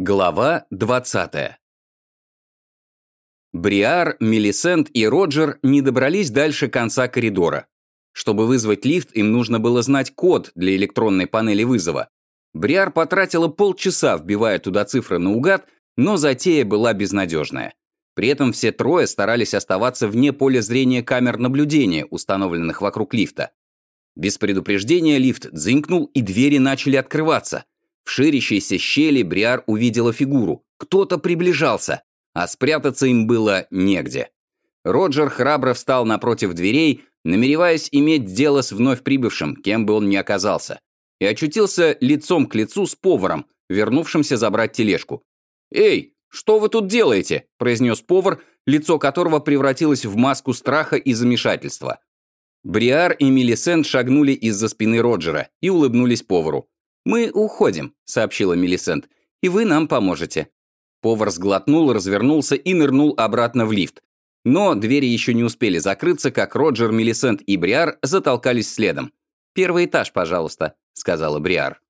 Глава 20 Бриар, Мелисент и Роджер не добрались дальше конца коридора. Чтобы вызвать лифт, им нужно было знать код для электронной панели вызова. Бриар потратила полчаса, вбивая туда цифры наугад, но затея была безнадежная. При этом все трое старались оставаться вне поля зрения камер наблюдения, установленных вокруг лифта. Без предупреждения лифт дзынькнул, и двери начали открываться – в ширящейся щели Бриар увидела фигуру. Кто-то приближался, а спрятаться им было негде. Роджер храбро встал напротив дверей, намереваясь иметь дело с вновь прибывшим, кем бы он ни оказался, и очутился лицом к лицу с поваром, вернувшимся забрать тележку. «Эй, что вы тут делаете?» – произнес повар, лицо которого превратилось в маску страха и замешательства. Бриар и Мелисент шагнули из-за спины Роджера и улыбнулись повару. «Мы уходим», — сообщила Мелисент, — «и вы нам поможете». Повар сглотнул, развернулся и нырнул обратно в лифт. Но двери еще не успели закрыться, как Роджер, Мелисент и Бриар затолкались следом. «Первый этаж, пожалуйста», — сказала Бриар.